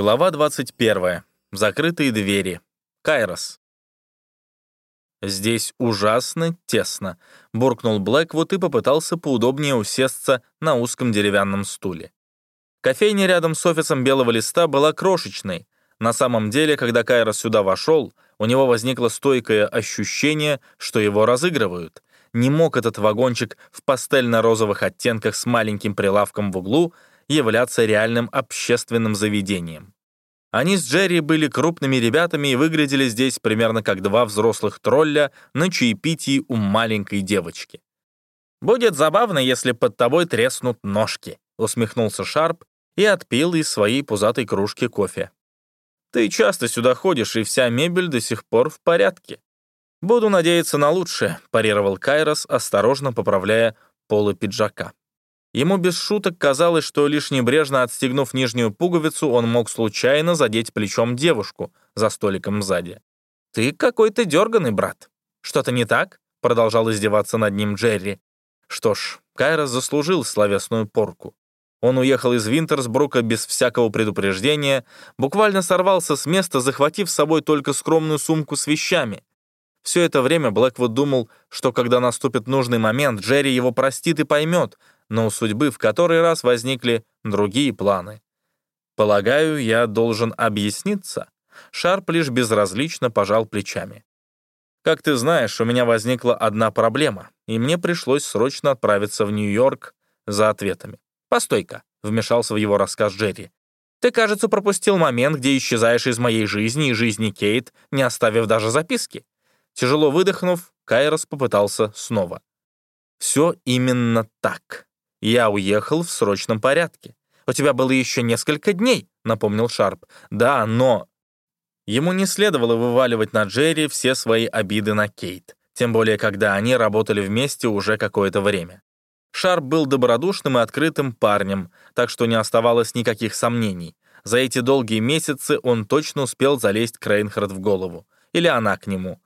Глава 21. Закрытые двери. Кайрос. «Здесь ужасно тесно», — буркнул Блэквуд и попытался поудобнее усесться на узком деревянном стуле. Кофейня рядом с офисом Белого Листа была крошечной. На самом деле, когда Кайрос сюда вошел, у него возникло стойкое ощущение, что его разыгрывают. Не мог этот вагончик в пастельно-розовых оттенках с маленьким прилавком в углу — являться реальным общественным заведением. Они с Джерри были крупными ребятами и выглядели здесь примерно как два взрослых тролля на чаепитии у маленькой девочки. «Будет забавно, если под тобой треснут ножки», — усмехнулся Шарп и отпил из своей пузатой кружки кофе. «Ты часто сюда ходишь, и вся мебель до сих пор в порядке». «Буду надеяться на лучшее», — парировал Кайрос, осторожно поправляя полы пиджака. Ему без шуток казалось, что лишь небрежно отстегнув нижнюю пуговицу, он мог случайно задеть плечом девушку за столиком сзади. «Ты какой-то дерганый, брат. Что-то не так?» — продолжал издеваться над ним Джерри. Что ж, Кайрос заслужил словесную порку. Он уехал из Винтерсбрука без всякого предупреждения, буквально сорвался с места, захватив с собой только скромную сумку с вещами. Все это время Блэквуд думал, что когда наступит нужный момент, Джерри его простит и поймет, но у судьбы в который раз возникли другие планы. Полагаю, я должен объясниться. Шарп лишь безразлично пожал плечами. Как ты знаешь, у меня возникла одна проблема, и мне пришлось срочно отправиться в Нью-Йорк за ответами. «Постой-ка», — вмешался в его рассказ Джерри. «Ты, кажется, пропустил момент, где исчезаешь из моей жизни и жизни Кейт, не оставив даже записки». Тяжело выдохнув, Кайрос попытался снова. «Все именно так. «Я уехал в срочном порядке. У тебя было еще несколько дней», — напомнил Шарп. «Да, но...» Ему не следовало вываливать на Джерри все свои обиды на Кейт, тем более когда они работали вместе уже какое-то время. Шарп был добродушным и открытым парнем, так что не оставалось никаких сомнений. За эти долгие месяцы он точно успел залезть Крейнхард в голову. Или она к нему.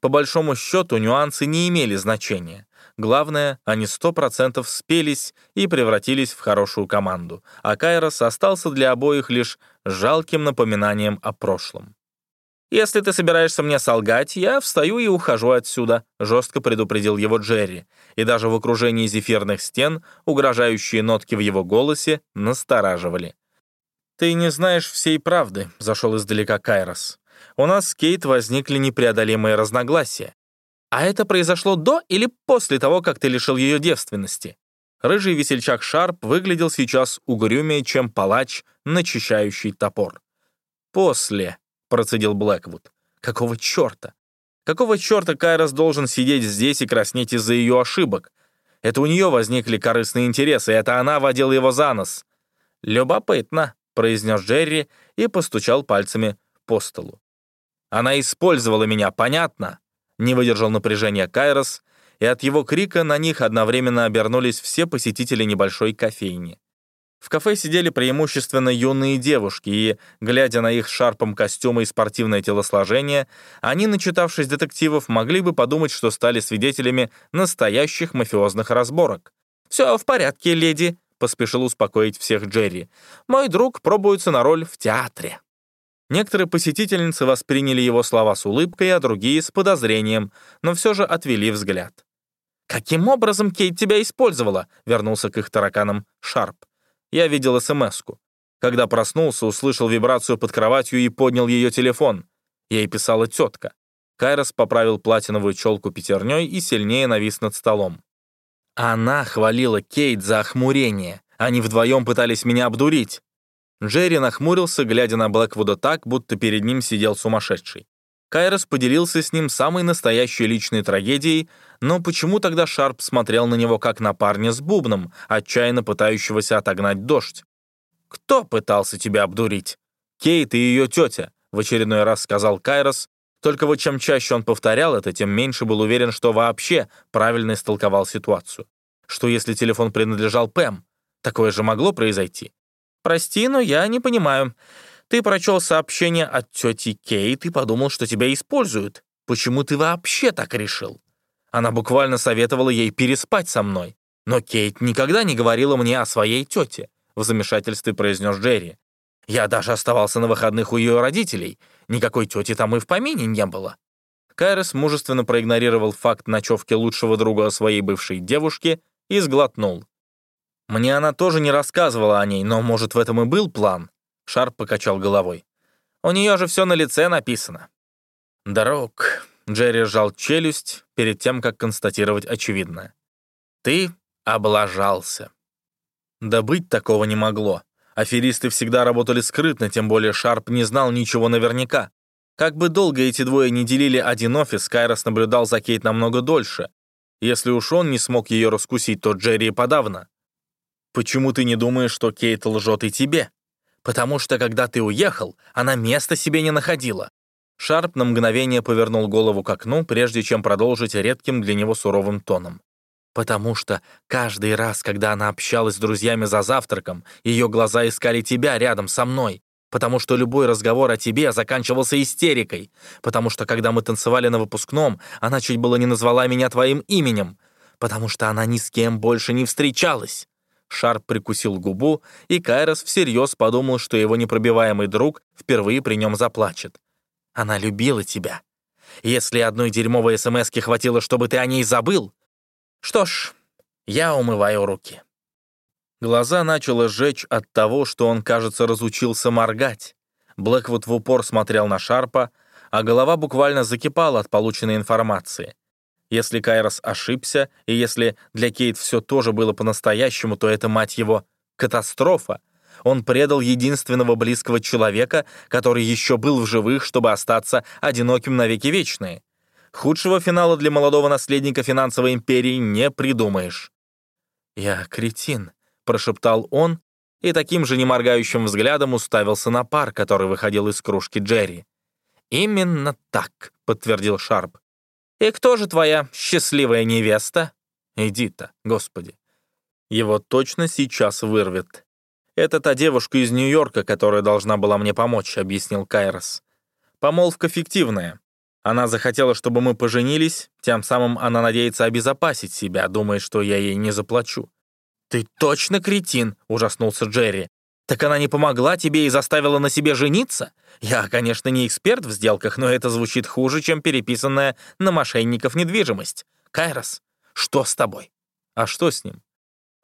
По большому счету, нюансы не имели значения. Главное, они сто процентов спелись и превратились в хорошую команду, а Кайрос остался для обоих лишь жалким напоминанием о прошлом. «Если ты собираешься мне солгать, я встаю и ухожу отсюда», — жестко предупредил его Джерри, и даже в окружении зефирных стен угрожающие нотки в его голосе настораживали. «Ты не знаешь всей правды», — зашел издалека Кайрос. «У нас с Кейт возникли непреодолимые разногласия. А это произошло до или после того, как ты лишил ее девственности? Рыжий весельчак Шарп выглядел сейчас угрюмее, чем палач, начищающий топор. «После», — процедил Блэквуд. «Какого черта? Какого черта Кайрос должен сидеть здесь и краснеть из-за ее ошибок? Это у нее возникли корыстные интересы, это она водила его за нос». «Любопытно», — произнес Джерри и постучал пальцами по столу. «Она использовала меня, понятно?» Не выдержал напряжения Кайрос, и от его крика на них одновременно обернулись все посетители небольшой кофейни. В кафе сидели преимущественно юные девушки, и, глядя на их шарпом костюмы и спортивное телосложение, они, начитавшись детективов, могли бы подумать, что стали свидетелями настоящих мафиозных разборок. «Все в порядке, леди», — поспешил успокоить всех Джерри. «Мой друг пробуется на роль в театре». Некоторые посетительницы восприняли его слова с улыбкой, а другие — с подозрением, но все же отвели взгляд. «Каким образом Кейт тебя использовала?» — вернулся к их тараканам Шарп. Я видел СМС-ку. Когда проснулся, услышал вибрацию под кроватью и поднял ее телефон. Ей писала тетка. Кайрос поправил платиновую челку пятерней и сильнее навис над столом. Она хвалила Кейт за охмурение. Они вдвоем пытались меня обдурить. Джерри нахмурился, глядя на Блэквуда так, будто перед ним сидел сумасшедший. Кайрос поделился с ним самой настоящей личной трагедией, но почему тогда Шарп смотрел на него как на парня с бубном, отчаянно пытающегося отогнать дождь? «Кто пытался тебя обдурить?» «Кейт и ее тетя», — в очередной раз сказал Кайрос, только вот чем чаще он повторял это, тем меньше был уверен, что вообще правильно истолковал ситуацию. Что если телефон принадлежал Пэм? Такое же могло произойти. «Прости, но я не понимаю. Ты прочел сообщение от тети Кейт и подумал, что тебя используют. Почему ты вообще так решил?» Она буквально советовала ей переспать со мной. Но Кейт никогда не говорила мне о своей тете, в замешательстве произнес Джерри. Я даже оставался на выходных у ее родителей. Никакой тети там и в помине не было». Кайрос мужественно проигнорировал факт ночевки лучшего друга своей бывшей девушки и сглотнул. «Мне она тоже не рассказывала о ней, но, может, в этом и был план?» Шарп покачал головой. «У нее же все на лице написано». «Дорог», — Джерри сжал челюсть перед тем, как констатировать очевидное. «Ты облажался». Да быть такого не могло. Аферисты всегда работали скрытно, тем более Шарп не знал ничего наверняка. Как бы долго эти двое не делили один офис, Кайрос наблюдал за Кейт намного дольше. Если уж он не смог ее раскусить, то Джерри подавно. «Почему ты не думаешь, что Кейт лжет и тебе?» «Потому что, когда ты уехал, она места себе не находила». Шарп на мгновение повернул голову к окну, прежде чем продолжить редким для него суровым тоном. «Потому что каждый раз, когда она общалась с друзьями за завтраком, ее глаза искали тебя рядом со мной потому что любой разговор о тебе заканчивался истерикой, потому что, когда мы танцевали на выпускном, она чуть было не назвала меня твоим именем, потому что она ни с кем больше не встречалась». Шарп прикусил губу, и Кайрос всерьез подумал, что его непробиваемый друг впервые при нем заплачет. «Она любила тебя. Если одной дерьмовой СМСки хватило, чтобы ты о ней забыл, что ж, я умываю руки». Глаза начало сжечь от того, что он, кажется, разучился моргать. Блэквуд в упор смотрел на Шарпа, а голова буквально закипала от полученной информации. Если Кайрос ошибся, и если для Кейт все тоже было по-настоящему, то это, мать его, катастрофа. Он предал единственного близкого человека, который еще был в живых, чтобы остаться одиноким навеки вечные. Худшего финала для молодого наследника финансовой империи не придумаешь. «Я кретин», прошептал он и таким же неморгающим взглядом уставился на пар, который выходил из кружки Джерри. «Именно так», — подтвердил Шарп. «И кто же твоя счастливая невеста?» «Иди-то, господи». Его точно сейчас вырвет. «Это та девушка из Нью-Йорка, которая должна была мне помочь», — объяснил Кайрос. «Помолвка фиктивная. Она захотела, чтобы мы поженились, тем самым она надеется обезопасить себя, думая, что я ей не заплачу. «Ты точно кретин!» — ужаснулся Джерри. «Так она не помогла тебе и заставила на себе жениться? Я, конечно, не эксперт в сделках, но это звучит хуже, чем переписанная на мошенников недвижимость. Кайрос, что с тобой?» «А что с ним?»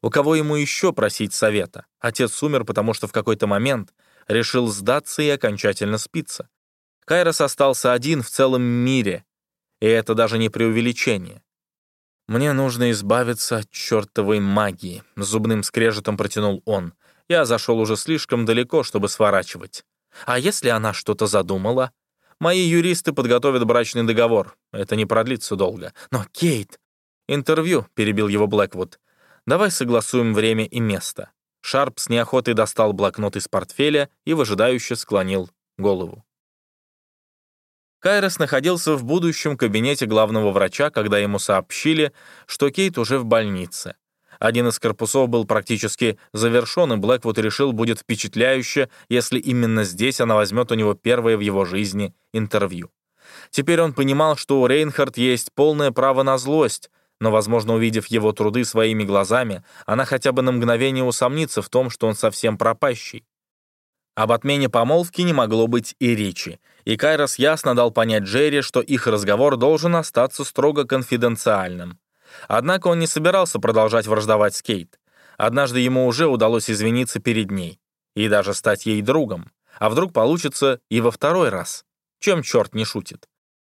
У кого ему еще просить совета? Отец умер, потому что в какой-то момент решил сдаться и окончательно спиться. Кайрос остался один в целом мире, и это даже не преувеличение. «Мне нужно избавиться от чертовой магии», — зубным скрежетом протянул он. «Я зашел уже слишком далеко, чтобы сворачивать. А если она что-то задумала? Мои юристы подготовят брачный договор. Это не продлится долго. Но, Кейт...» «Интервью», — перебил его Блэквуд. «Давай согласуем время и место». Шарп с неохотой достал блокнот из портфеля и выжидающе склонил голову. Кайрос находился в будущем кабинете главного врача, когда ему сообщили, что Кейт уже в больнице. Один из корпусов был практически завершен, и Блэквуд решил, будет впечатляюще, если именно здесь она возьмет у него первое в его жизни интервью. Теперь он понимал, что у Рейнхард есть полное право на злость, но, возможно, увидев его труды своими глазами, она хотя бы на мгновение усомнится в том, что он совсем пропащий. Об отмене помолвки не могло быть и речи, и Кайрос ясно дал понять Джерри, что их разговор должен остаться строго конфиденциальным. Однако он не собирался продолжать враждовать с Кейт. Однажды ему уже удалось извиниться перед ней и даже стать ей другом. А вдруг получится и во второй раз? Чем черт не шутит?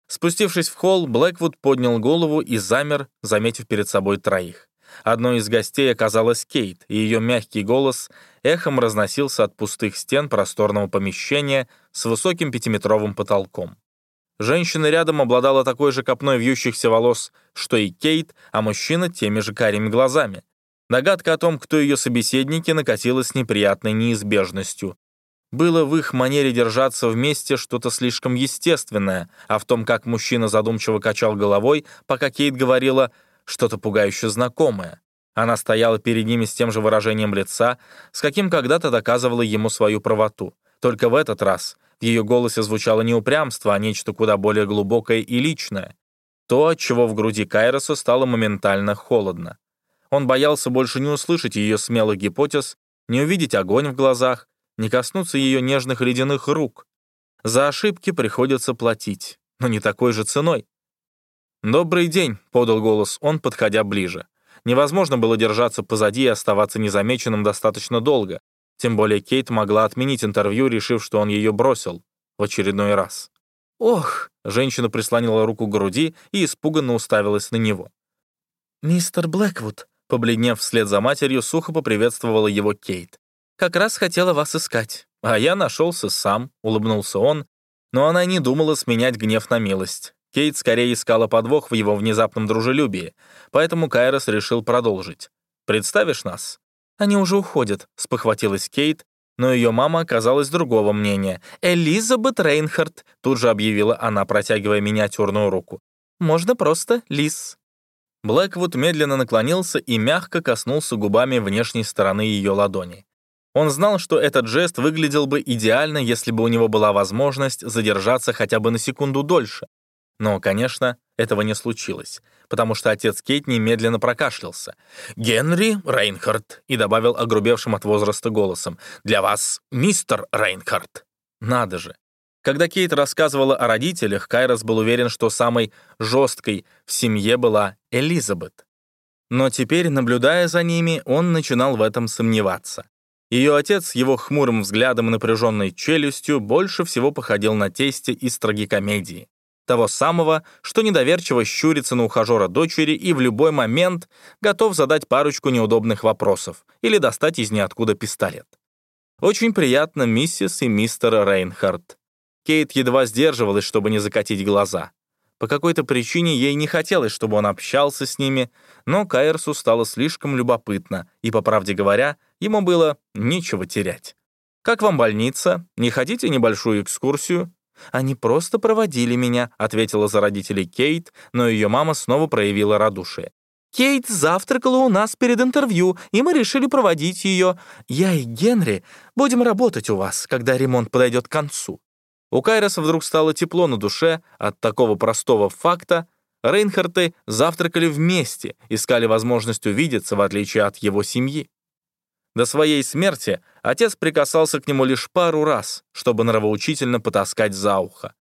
Спустившись в холл, Блэквуд поднял голову и замер, заметив перед собой троих. Одной из гостей оказалась Кейт, и ее мягкий голос эхом разносился от пустых стен просторного помещения с высоким пятиметровым потолком. Женщина рядом обладала такой же копной вьющихся волос, что и Кейт, а мужчина — теми же карими глазами. Догадка о том, кто ее собеседники, накатилась неприятной неизбежностью. Было в их манере держаться вместе что-то слишком естественное, а в том, как мужчина задумчиво качал головой, пока Кейт говорила — что-то пугающе знакомое. Она стояла перед ними с тем же выражением лица, с каким когда-то доказывала ему свою правоту. Только в этот раз в ее голосе звучало не упрямство, а нечто куда более глубокое и личное. То, от чего в груди Кайроса стало моментально холодно. Он боялся больше не услышать ее смелых гипотез, не увидеть огонь в глазах, не коснуться ее нежных ледяных рук. За ошибки приходится платить, но не такой же ценой. «Добрый день», — подал голос он, подходя ближе. Невозможно было держаться позади и оставаться незамеченным достаточно долго. Тем более Кейт могла отменить интервью, решив, что он ее бросил. В очередной раз. «Ох!» — женщина прислонила руку к груди и испуганно уставилась на него. «Мистер Блэквуд», — побледнев вслед за матерью, сухо поприветствовала его Кейт. «Как раз хотела вас искать». «А я нашелся сам», — улыбнулся он, но она не думала сменять гнев на милость. Кейт скорее искала подвох в его внезапном дружелюбии, поэтому Кайрос решил продолжить. «Представишь нас?» «Они уже уходят», — спохватилась Кейт, но ее мама оказалась другого мнения. «Элизабет Рейнхард», — тут же объявила она, протягивая миниатюрную руку. «Можно просто Лиз». Блэквуд медленно наклонился и мягко коснулся губами внешней стороны ее ладони. Он знал, что этот жест выглядел бы идеально, если бы у него была возможность задержаться хотя бы на секунду дольше, но, конечно, этого не случилось, потому что отец Кейт немедленно прокашлялся. «Генри Рейнхард», и добавил огрубевшим от возраста голосом, «для вас мистер Рейнхард». Надо же. Когда Кейт рассказывала о родителях, Кайрос был уверен, что самой жесткой в семье была Элизабет. Но теперь, наблюдая за ними, он начинал в этом сомневаться. Ее отец его хмурым взглядом и напряженной челюстью больше всего походил на тесте из трагикомедии того самого, что недоверчиво щурится на ухажера дочери и в любой момент готов задать парочку неудобных вопросов или достать из ниоткуда пистолет. Очень приятно, миссис и мистер Рейнхард. Кейт едва сдерживалась, чтобы не закатить глаза. По какой-то причине ей не хотелось, чтобы он общался с ними, но Кайерсу стало слишком любопытно, и, по правде говоря, ему было нечего терять. «Как вам больница? Не хотите небольшую экскурсию?» «Они просто проводили меня», — ответила за родителей Кейт, но ее мама снова проявила радушие. «Кейт завтракала у нас перед интервью, и мы решили проводить ее. Я и Генри будем работать у вас, когда ремонт подойдет к концу». У Кайроса вдруг стало тепло на душе от такого простого факта. Рейнхарты завтракали вместе, искали возможность увидеться, в отличие от его семьи. До своей смерти отец прикасался к нему лишь пару раз, чтобы нравоучительно потаскать за ухо.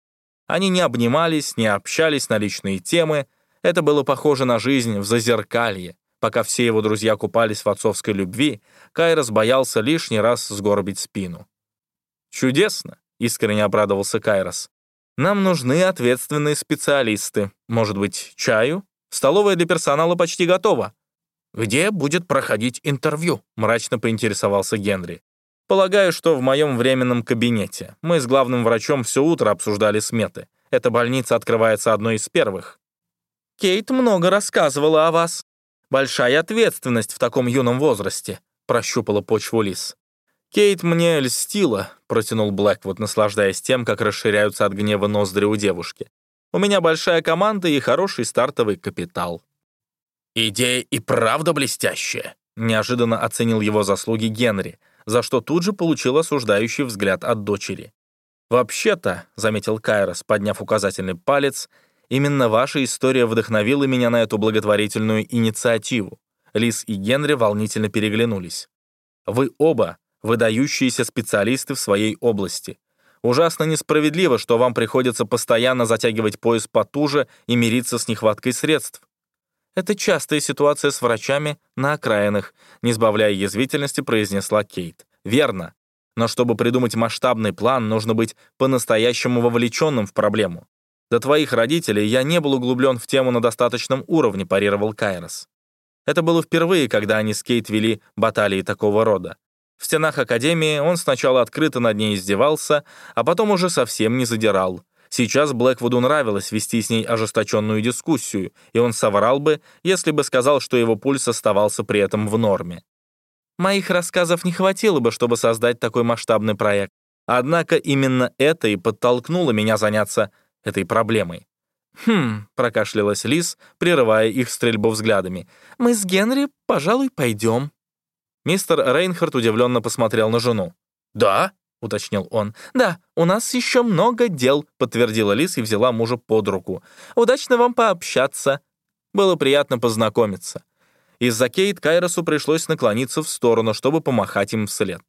Они не обнимались, не общались на личные темы. Это было похоже на жизнь в зазеркалье. Пока все его друзья купались в отцовской любви, Кайрос боялся лишний раз сгорбить спину. «Чудесно!» — искренне обрадовался Кайрос. «Нам нужны ответственные специалисты. Может быть, чаю? Столовая для персонала почти готова. «Где будет проходить интервью?» — мрачно поинтересовался Генри. «Полагаю, что в моем временном кабинете. Мы с главным врачом все утро обсуждали сметы. Эта больница открывается одной из первых». «Кейт много рассказывала о вас. Большая ответственность в таком юном возрасте», — прощупала почву Лис. «Кейт мне льстила», — протянул Блэквуд, наслаждаясь тем, как расширяются от гнева ноздри у девушки. «У меня большая команда и хороший стартовый капитал». «Идея и правда блестящая», — неожиданно оценил его заслуги Генри, за что тут же получил осуждающий взгляд от дочери. «Вообще-то», — заметил Кайрос, подняв указательный палец, «именно ваша история вдохновила меня на эту благотворительную инициативу». Лис и Генри волнительно переглянулись. «Вы оба выдающиеся специалисты в своей области. Ужасно несправедливо, что вам приходится постоянно затягивать пояс потуже и мириться с нехваткой средств. Это частая ситуация с врачами на окраинах, не сбавляя язвительности, произнесла Кейт. Верно. Но чтобы придумать масштабный план, нужно быть по-настоящему вовлеченным в проблему. До твоих родителей я не был углублен в тему на достаточном уровне, парировал Кайрос. Это было впервые, когда они с Кейт вели баталии такого рода. В стенах Академии он сначала открыто над ней издевался, а потом уже совсем не задирал. Сейчас Блэквуду нравилось вести с ней ожесточенную дискуссию, и он соврал бы, если бы сказал, что его пульс оставался при этом в норме. Моих рассказов не хватило бы, чтобы создать такой масштабный проект. Однако именно это и подтолкнуло меня заняться этой проблемой. «Хм», — прокашлялась Лиз, прерывая их стрельбу взглядами. «Мы с Генри, пожалуй, пойдем». Мистер Рейнхард удивленно посмотрел на жену. «Да?» — уточнил он. «Да, у нас еще много дел», — подтвердила Лис и взяла мужа под руку. «Удачно вам пообщаться. Было приятно познакомиться». Из-за Кейт Кайросу пришлось наклониться в сторону, чтобы помахать им вслед.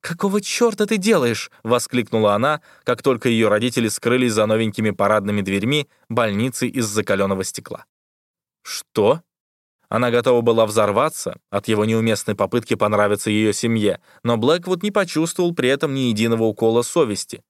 «Какого черта ты делаешь?» — воскликнула она, как только ее родители скрылись за новенькими парадными дверьми больницы из закаленного стекла. «Что?» Она готова была взорваться от его неуместной попытки понравиться ее семье, но Блэквуд не почувствовал при этом ни единого укола совести.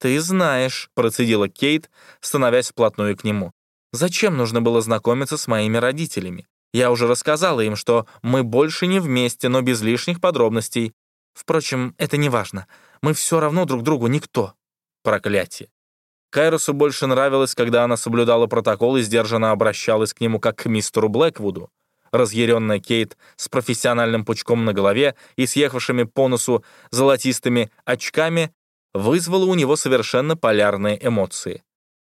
«Ты знаешь», — процедила Кейт, становясь вплотную к нему. «Зачем нужно было знакомиться с моими родителями? Я уже рассказала им, что мы больше не вместе, но без лишних подробностей. Впрочем, это не важно. Мы все равно друг другу никто. Проклятие. Кайросу больше нравилось, когда она соблюдала протокол и сдержанно обращалась к нему как к мистеру Блэквуду. Разъяренная Кейт с профессиональным пучком на голове и съехавшими по носу золотистыми очками вызвала у него совершенно полярные эмоции.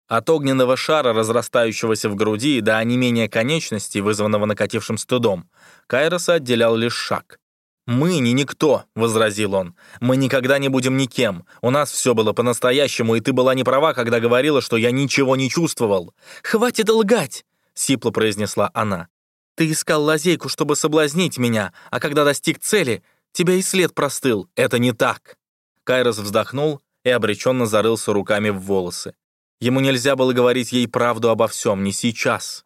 От огненного шара, разрастающегося в груди, до онемения конечностей, вызванного накатившим стыдом, Кайроса отделял лишь шаг. «Мы не никто», — возразил он. «Мы никогда не будем никем. У нас все было по-настоящему, и ты была не права, когда говорила, что я ничего не чувствовал». «Хватит лгать!» — сипло произнесла она. «Ты искал лазейку, чтобы соблазнить меня, а когда достиг цели, тебя и след простыл. Это не так». Кайрос вздохнул и обреченно зарылся руками в волосы. Ему нельзя было говорить ей правду обо всем, не сейчас.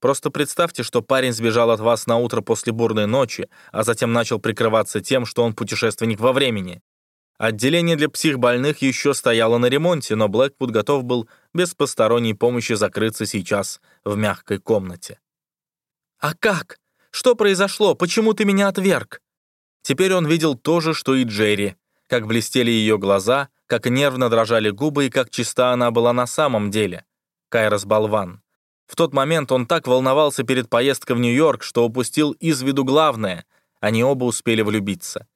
Просто представьте, что парень сбежал от вас на утро после бурной ночи, а затем начал прикрываться тем, что он путешественник во времени. Отделение для психбольных еще стояло на ремонте, но Блэквуд готов был без посторонней помощи закрыться сейчас в мягкой комнате. «А как? Что произошло? Почему ты меня отверг?» Теперь он видел то же, что и Джерри, как блестели ее глаза, как нервно дрожали губы и как чиста она была на самом деле. Кайрос болван. В тот момент он так волновался перед поездкой в Нью-Йорк, что упустил из виду главное — они оба успели влюбиться.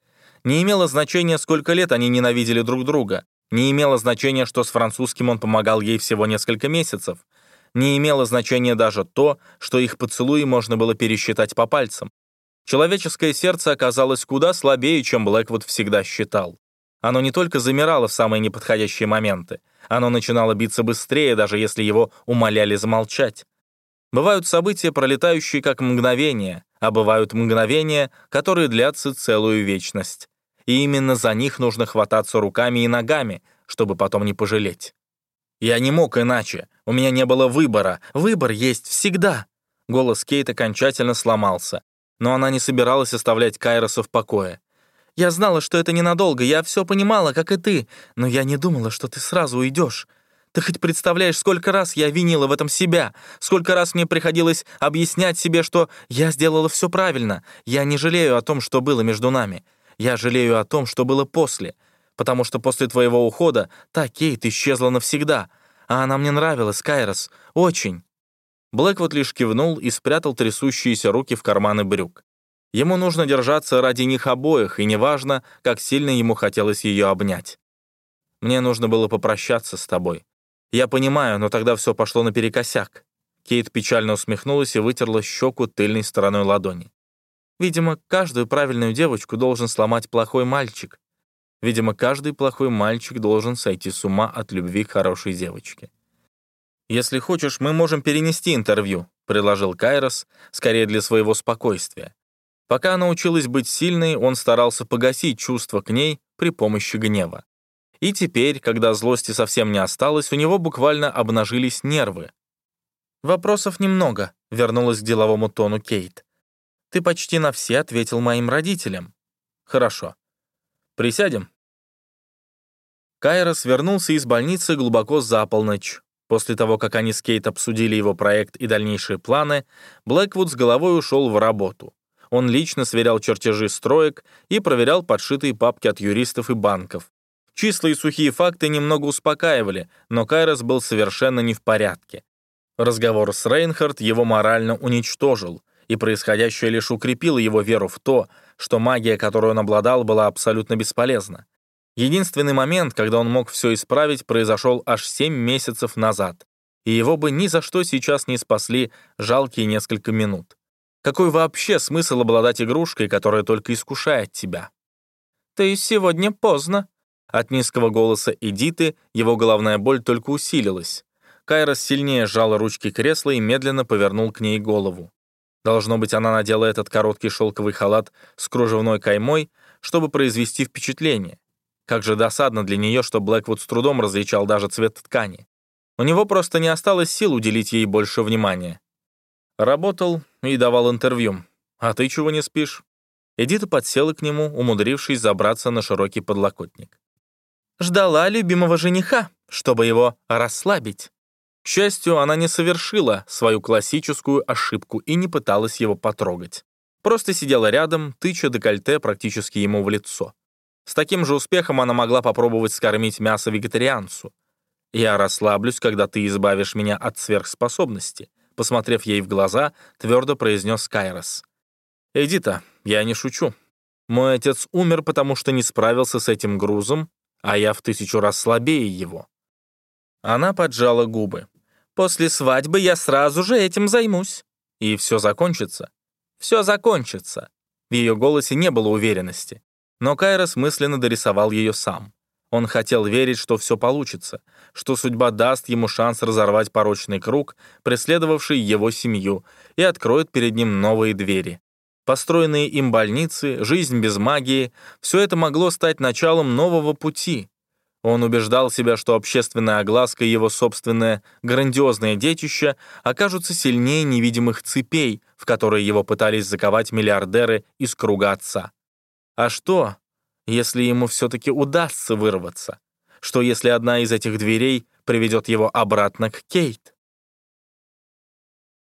Не имело значения, сколько лет они ненавидели друг друга. Не имело значения, что с французским он помогал ей всего несколько месяцев. Не имело значения даже то, что их поцелуи можно было пересчитать по пальцам. Человеческое сердце оказалось куда слабее, чем Блэквуд всегда считал. Оно не только замирало в самые неподходящие моменты, оно начинало биться быстрее, даже если его умоляли замолчать. Бывают события, пролетающие как мгновение, а бывают мгновения, которые длятся целую вечность. И именно за них нужно хвататься руками и ногами, чтобы потом не пожалеть. Я не мог иначе. У меня не было выбора. Выбор есть всегда. Голос Кейт окончательно сломался. Но она не собиралась оставлять Кайроса в покое. Я знала, что это ненадолго, я все понимала, как и ты, но я не думала, что ты сразу уйдешь. Ты хоть представляешь, сколько раз я винила в этом себя, сколько раз мне приходилось объяснять себе, что я сделала все правильно, я не жалею о том, что было между нами. Я жалею о том, что было после, потому что после твоего ухода та Кейт исчезла навсегда, а она мне нравилась, Кайрос, очень». Блэквуд лишь кивнул и спрятал трясущиеся руки в карманы брюк. Ему нужно держаться ради них обоих, и неважно, как сильно ему хотелось ее обнять. Мне нужно было попрощаться с тобой. Я понимаю, но тогда все пошло наперекосяк. Кейт печально усмехнулась и вытерла щеку тыльной стороной ладони. Видимо, каждую правильную девочку должен сломать плохой мальчик. Видимо, каждый плохой мальчик должен сойти с ума от любви к хорошей девочке. «Если хочешь, мы можем перенести интервью», — предложил Кайрос, скорее для своего спокойствия. Пока она училась быть сильной, он старался погасить чувства к ней при помощи гнева. И теперь, когда злости совсем не осталось, у него буквально обнажились нервы. «Вопросов немного», — вернулась к деловому тону Кейт. «Ты почти на все ответил моим родителям». «Хорошо. Присядем?» Кайрос вернулся из больницы глубоко за полночь. После того, как они с Кейт обсудили его проект и дальнейшие планы, Блэквуд с головой ушел в работу. Он лично сверял чертежи строек и проверял подшитые папки от юристов и банков. Числа и сухие факты немного успокаивали, но Кайрос был совершенно не в порядке. Разговор с Рейнхард его морально уничтожил, и происходящее лишь укрепило его веру в то, что магия, которую он обладал, была абсолютно бесполезна. Единственный момент, когда он мог все исправить, произошел аж семь месяцев назад, и его бы ни за что сейчас не спасли жалкие несколько минут. Какой вообще смысл обладать игрушкой, которая только искушает тебя? «Ты сегодня поздно». От низкого голоса Эдиты его головная боль только усилилась. Кайрос сильнее сжал ручки кресла и медленно повернул к ней голову. Должно быть, она надела этот короткий шелковый халат с кружевной каймой, чтобы произвести впечатление. Как же досадно для нее, что Блэквуд с трудом различал даже цвет ткани. У него просто не осталось сил уделить ей больше внимания. Работал и давал интервью. «А ты чего не спишь?» Эдита подсела к нему, умудрившись забраться на широкий подлокотник. «Ждала любимого жениха, чтобы его расслабить». К счастью, она не совершила свою классическую ошибку и не пыталась его потрогать. Просто сидела рядом, тыча декольте практически ему в лицо. С таким же успехом она могла попробовать скормить мясо вегетарианцу. «Я расслаблюсь, когда ты избавишь меня от сверхспособности», посмотрев ей в глаза, твердо произнес Кайрос. «Эдита, я не шучу. Мой отец умер, потому что не справился с этим грузом, а я в тысячу раз слабее его». Она поджала губы. После свадьбы я сразу же этим займусь. И все закончится. Все закончится. В ее голосе не было уверенности. Но Кайрос мысленно дорисовал ее сам. Он хотел верить, что все получится, что судьба даст ему шанс разорвать порочный круг, преследовавший его семью, и откроет перед ним новые двери. Построенные им больницы, жизнь без магии — все это могло стать началом нового пути, он убеждал себя, что общественная огласка и его собственное грандиозное детище окажутся сильнее невидимых цепей, в которые его пытались заковать миллиардеры из круга отца. А что, если ему все-таки удастся вырваться? Что, если одна из этих дверей приведет его обратно к Кейт?